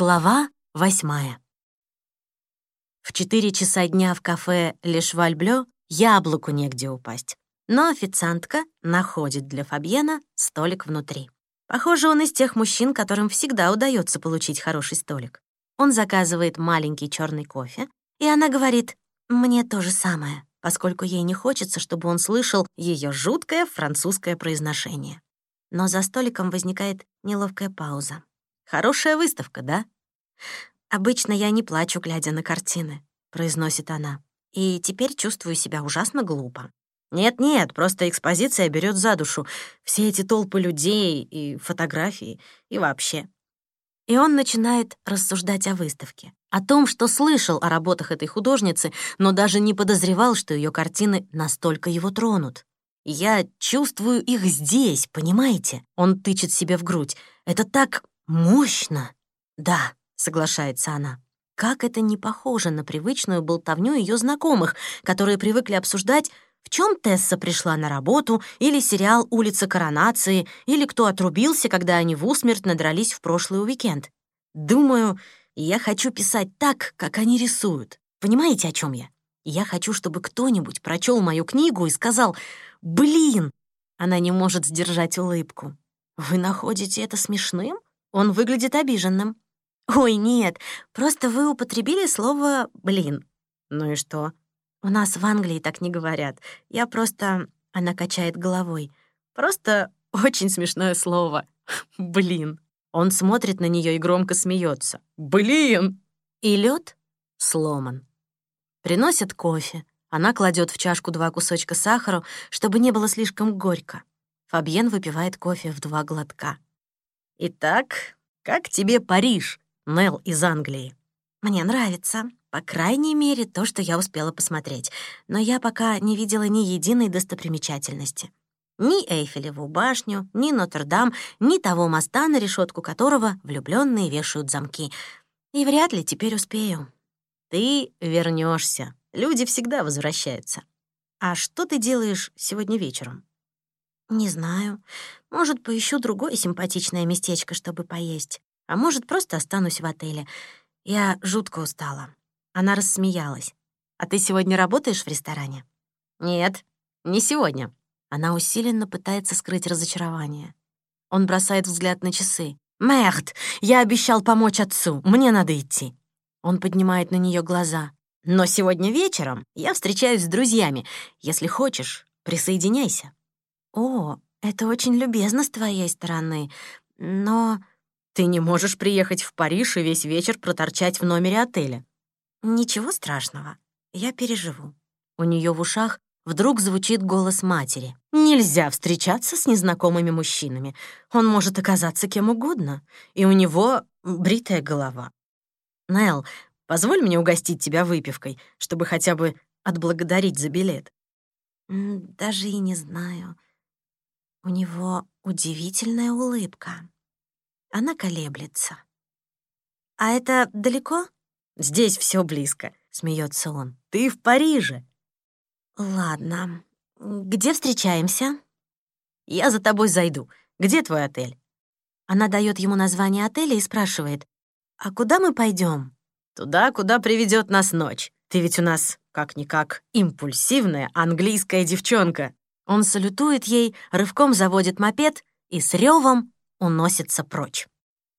Глава восьмая. В четыре часа дня в кафе «Ле Швальблё» яблоку негде упасть. Но официантка находит для Фабьена столик внутри. Похоже, он из тех мужчин, которым всегда удается получить хороший столик. Он заказывает маленький черный кофе, и она говорит «мне то же самое», поскольку ей не хочется, чтобы он слышал ее жуткое французское произношение. Но за столиком возникает неловкая пауза. Хорошая выставка, да? Обычно я не плачу, глядя на картины, произносит она. И теперь чувствую себя ужасно глупо. Нет-нет, просто экспозиция берет за душу. Все эти толпы людей и фотографии, и вообще. И он начинает рассуждать о выставке, о том, что слышал о работах этой художницы, но даже не подозревал, что ее картины настолько его тронут. «Я чувствую их здесь, понимаете?» Он тычет себе в грудь. «Это так «Мощно!» «Да», — соглашается она. Как это не похоже на привычную болтовню ее знакомых, которые привыкли обсуждать, в чем Тесса пришла на работу, или сериал «Улица коронации», или кто отрубился, когда они в усмерть надрались в прошлый уикенд. Думаю, я хочу писать так, как они рисуют. Понимаете, о чем я? Я хочу, чтобы кто-нибудь прочел мою книгу и сказал «Блин!» Она не может сдержать улыбку. «Вы находите это смешным?» Он выглядит обиженным. «Ой, нет, просто вы употребили слово «блин». Ну и что? У нас в Англии так не говорят. Я просто... Она качает головой. Просто очень смешное слово. Блин. Он смотрит на нее и громко смеется. Блин! И лед сломан. Приносят кофе. Она кладет в чашку два кусочка сахара, чтобы не было слишком горько. Фабьен выпивает кофе в два глотка. «Итак, как тебе Париж, Нел из Англии?» «Мне нравится. По крайней мере, то, что я успела посмотреть. Но я пока не видела ни единой достопримечательности. Ни Эйфелеву башню, ни Нотр-Дам, ни того моста, на решетку которого влюбленные вешают замки. И вряд ли теперь успею. Ты вернешься. Люди всегда возвращаются. А что ты делаешь сегодня вечером? «Не знаю. Может, поищу другое симпатичное местечко, чтобы поесть. А может, просто останусь в отеле. Я жутко устала». Она рассмеялась. «А ты сегодня работаешь в ресторане?» «Нет, не сегодня». Она усиленно пытается скрыть разочарование. Он бросает взгляд на часы. «Мэрт, я обещал помочь отцу. Мне надо идти». Он поднимает на нее глаза. «Но сегодня вечером я встречаюсь с друзьями. Если хочешь, присоединяйся». «О, это очень любезно с твоей стороны, но...» «Ты не можешь приехать в Париж и весь вечер проторчать в номере отеля». «Ничего страшного, я переживу». У нее в ушах вдруг звучит голос матери. «Нельзя встречаться с незнакомыми мужчинами. Он может оказаться кем угодно, и у него бритая голова». «Нелл, позволь мне угостить тебя выпивкой, чтобы хотя бы отблагодарить за билет». «Даже и не знаю», у него удивительная улыбка. Она колеблется. «А это далеко?» «Здесь все близко», — смеется он. «Ты в Париже». «Ладно. Где встречаемся?» «Я за тобой зайду. Где твой отель?» Она дает ему название отеля и спрашивает, «А куда мы пойдем? «Туда, куда приведет нас ночь. Ты ведь у нас, как-никак, импульсивная английская девчонка». Он салютует ей, рывком заводит мопед и с ревом уносится прочь.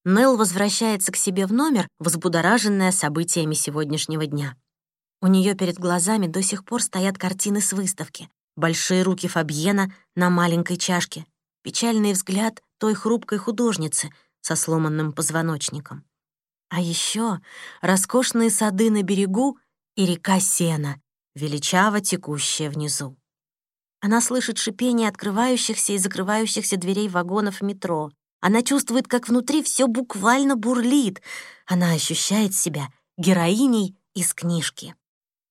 Нелл возвращается к себе в номер, взбудораженная событиями сегодняшнего дня. У нее перед глазами до сих пор стоят картины с выставки. Большие руки Фабьена на маленькой чашке, печальный взгляд той хрупкой художницы со сломанным позвоночником. А еще роскошные сады на берегу и река Сена, величаво текущая внизу. Она слышит шипение открывающихся и закрывающихся дверей вагонов метро. Она чувствует, как внутри все буквально бурлит. Она ощущает себя героиней из книжки.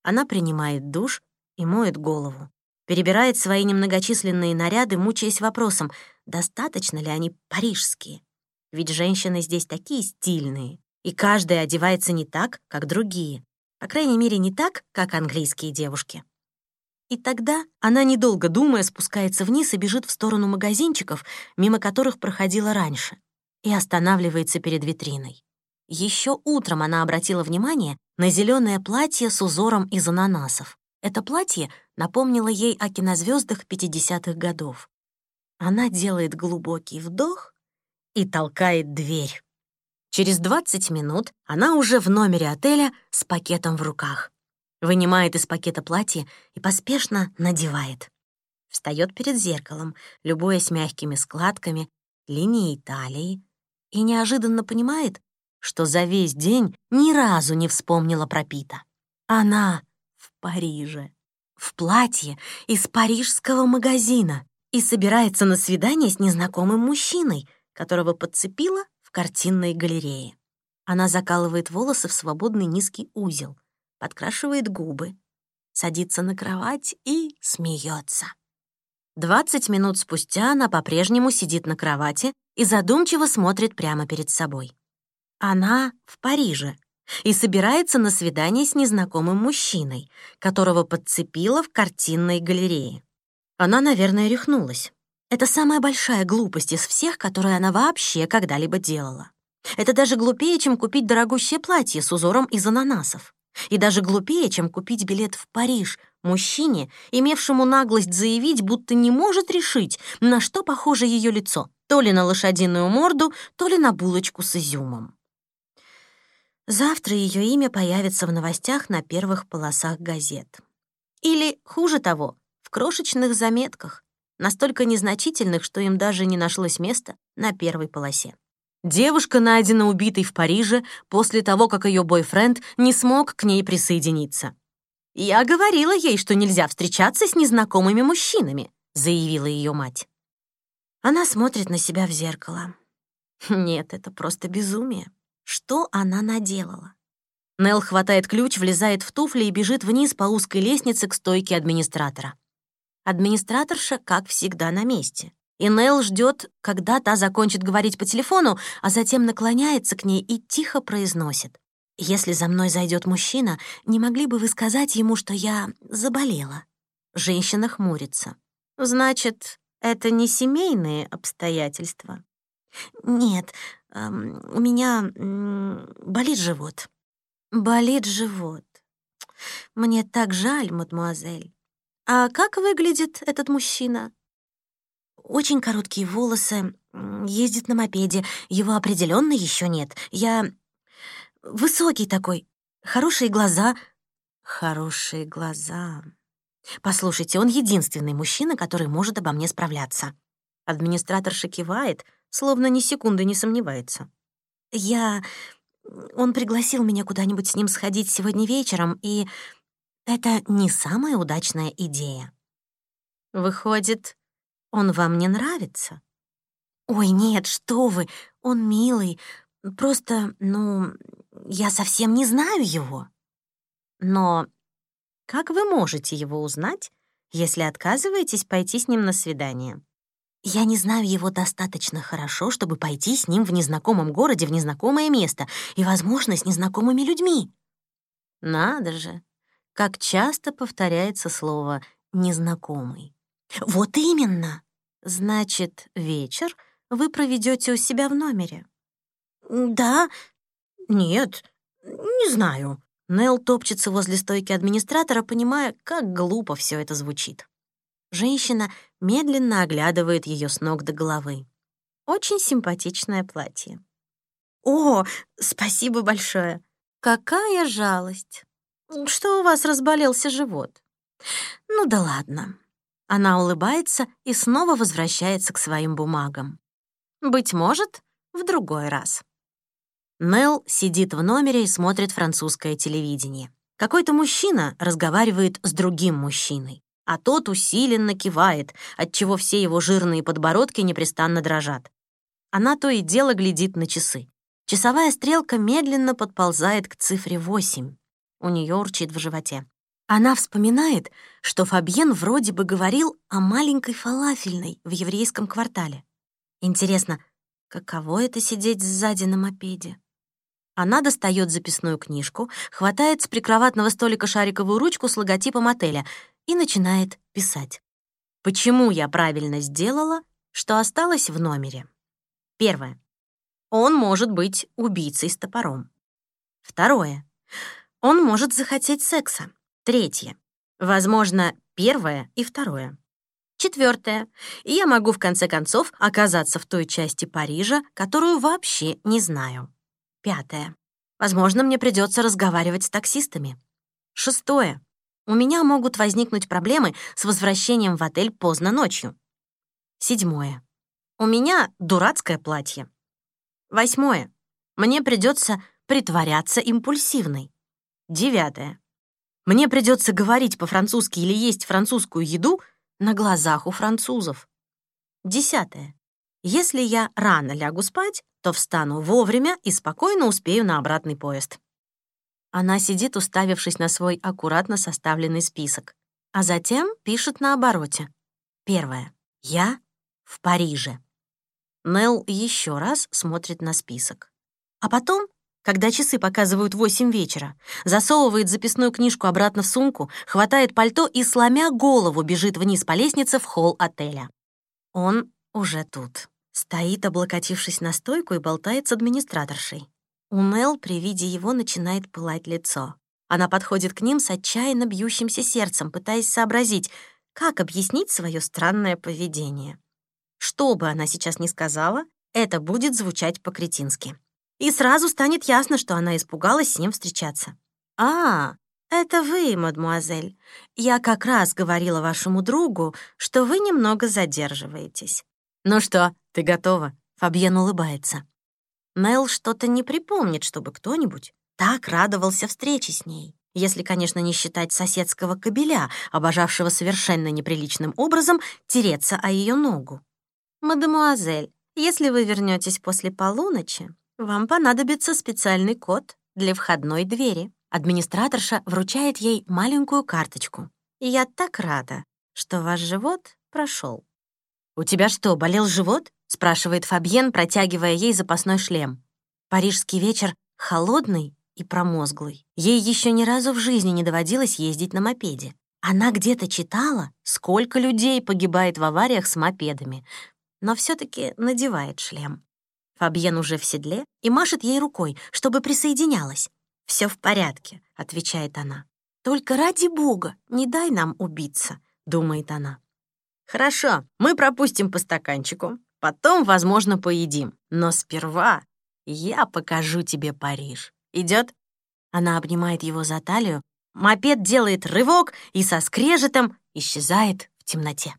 Она принимает душ и моет голову. Перебирает свои немногочисленные наряды, мучаясь вопросом, достаточно ли они парижские. Ведь женщины здесь такие стильные, и каждая одевается не так, как другие. По крайней мере, не так, как английские девушки. И тогда она, недолго думая, спускается вниз и бежит в сторону магазинчиков, мимо которых проходила раньше, и останавливается перед витриной. Еще утром она обратила внимание на зеленое платье с узором из ананасов. Это платье напомнило ей о кинозвездах 50-х годов. Она делает глубокий вдох и толкает дверь. Через 20 минут она уже в номере отеля с пакетом в руках. Вынимает из пакета платье и поспешно надевает. Встает перед зеркалом, любуясь мягкими складками, линией талии, и неожиданно понимает, что за весь день ни разу не вспомнила про Пита. Она в Париже, в платье из парижского магазина и собирается на свидание с незнакомым мужчиной, которого подцепила в картинной галерее. Она закалывает волосы в свободный низкий узел, подкрашивает губы, садится на кровать и смеется. Двадцать минут спустя она по-прежнему сидит на кровати и задумчиво смотрит прямо перед собой. Она в Париже и собирается на свидание с незнакомым мужчиной, которого подцепила в картинной галерее. Она, наверное, рехнулась. Это самая большая глупость из всех, которые она вообще когда-либо делала. Это даже глупее, чем купить дорогущее платье с узором из ананасов. И даже глупее, чем купить билет в Париж мужчине, имевшему наглость заявить, будто не может решить, на что похоже ее лицо, то ли на лошадиную морду, то ли на булочку с изюмом. Завтра ее имя появится в новостях на первых полосах газет. Или, хуже того, в крошечных заметках, настолько незначительных, что им даже не нашлось места на первой полосе. Девушка найдена убитой в Париже после того, как ее бойфренд не смог к ней присоединиться. «Я говорила ей, что нельзя встречаться с незнакомыми мужчинами», заявила ее мать. Она смотрит на себя в зеркало. Нет, это просто безумие. Что она наделала? Нелл хватает ключ, влезает в туфли и бежит вниз по узкой лестнице к стойке администратора. Администраторша, как всегда, на месте. И Нелл ждет, когда та закончит говорить по телефону, а затем наклоняется к ней и тихо произносит. «Если за мной зайдет мужчина, не могли бы вы сказать ему, что я заболела?» Женщина хмурится. «Значит, это не семейные обстоятельства?» «Нет, эм, у меня болит живот». «Болит живот. Мне так жаль, мадемуазель. А как выглядит этот мужчина?» «Очень короткие волосы, ездит на мопеде. Его определенно еще нет. Я высокий такой, хорошие глаза». «Хорошие глаза», Послушайте, он единственный мужчина, который может обо мне справляться. Администраторша кивает, словно ни секунды не сомневается. Я... Он пригласил меня куда-нибудь с ним сходить сегодня вечером, и это не самая удачная идея. Выходит, он вам не нравится? Ой, нет, что вы, он милый. Просто, ну, я совсем не знаю его. Но как вы можете его узнать, если отказываетесь пойти с ним на свидание? Я не знаю его достаточно хорошо, чтобы пойти с ним в незнакомом городе в незнакомое место и, возможно, с незнакомыми людьми. Надо же, как часто повторяется слово «незнакомый». Вот именно. Значит, вечер вы проведете у себя в номере. Да? Нет, не знаю. Нел топчется возле стойки администратора, понимая, как глупо все это звучит. Женщина медленно оглядывает ее с ног до головы. Очень симпатичное платье. «О, спасибо большое! Какая жалость! Что у вас разболелся живот?» «Ну да ладно». Она улыбается и снова возвращается к своим бумагам. «Быть может, в другой раз». Нелл сидит в номере и смотрит французское телевидение. Какой-то мужчина разговаривает с другим мужчиной а тот усиленно кивает, отчего все его жирные подбородки непрестанно дрожат. Она то и дело глядит на часы. Часовая стрелка медленно подползает к цифре 8. У нее урчит в животе. Она вспоминает, что Фабьен вроде бы говорил о маленькой фалафельной в еврейском квартале. Интересно, каково это сидеть сзади на мопеде? Она достает записную книжку, хватает с прикроватного столика шариковую ручку с логотипом отеля и начинает писать. Почему я правильно сделала, что осталась в номере? Первое. Он может быть убийцей с топором. Второе. Он может захотеть секса. Третье. Возможно, первое и второе. Четвертое. Я могу в конце концов оказаться в той части Парижа, которую вообще не знаю. Пятое. Возможно, мне придется разговаривать с таксистами. Шестое. У меня могут возникнуть проблемы с возвращением в отель поздно ночью. Седьмое. У меня дурацкое платье. Восьмое. Мне придется притворяться импульсивной. Девятое. Мне придется говорить по-французски или есть французскую еду на глазах у французов. Десятое. Если я рано лягу спать, то встану вовремя и спокойно успею на обратный поезд. Она сидит, уставившись на свой аккуратно составленный список, а затем пишет на обороте. Первое. Я в Париже. Нелл еще раз смотрит на список. А потом когда часы показывают восемь вечера, засовывает записную книжку обратно в сумку, хватает пальто и, сломя голову, бежит вниз по лестнице в холл отеля. Он уже тут. Стоит, облокотившись на стойку, и болтает с администраторшей. У Нелл при виде его начинает пылать лицо. Она подходит к ним с отчаянно бьющимся сердцем, пытаясь сообразить, как объяснить свое странное поведение. Что бы она сейчас ни сказала, это будет звучать по-кретински и сразу станет ясно, что она испугалась с ним встречаться. «А, это вы, мадмуазель. Я как раз говорила вашему другу, что вы немного задерживаетесь». «Ну что, ты готова?» — Фабьен улыбается. Нелл что-то не припомнит, чтобы кто-нибудь так радовался встрече с ней, если, конечно, не считать соседского кобеля, обожавшего совершенно неприличным образом тереться о ее ногу. «Мадемуазель, если вы вернетесь после полуночи, вам понадобится специальный код для входной двери. Администраторша вручает ей маленькую карточку. Я так рада, что ваш живот прошел. «У тебя что, болел живот?» — спрашивает Фабьен, протягивая ей запасной шлем. Парижский вечер холодный и промозглый. Ей еще ни разу в жизни не доводилось ездить на мопеде. Она где-то читала, сколько людей погибает в авариях с мопедами, но все таки надевает шлем. Фабьен уже в седле и машет ей рукой, чтобы присоединялась. Все в порядке», — отвечает она. «Только ради бога, не дай нам убиться», — думает она. «Хорошо, мы пропустим по стаканчику, потом, возможно, поедим. Но сперва я покажу тебе Париж. Идет? Она обнимает его за талию, мопед делает рывок и со скрежетом исчезает в темноте.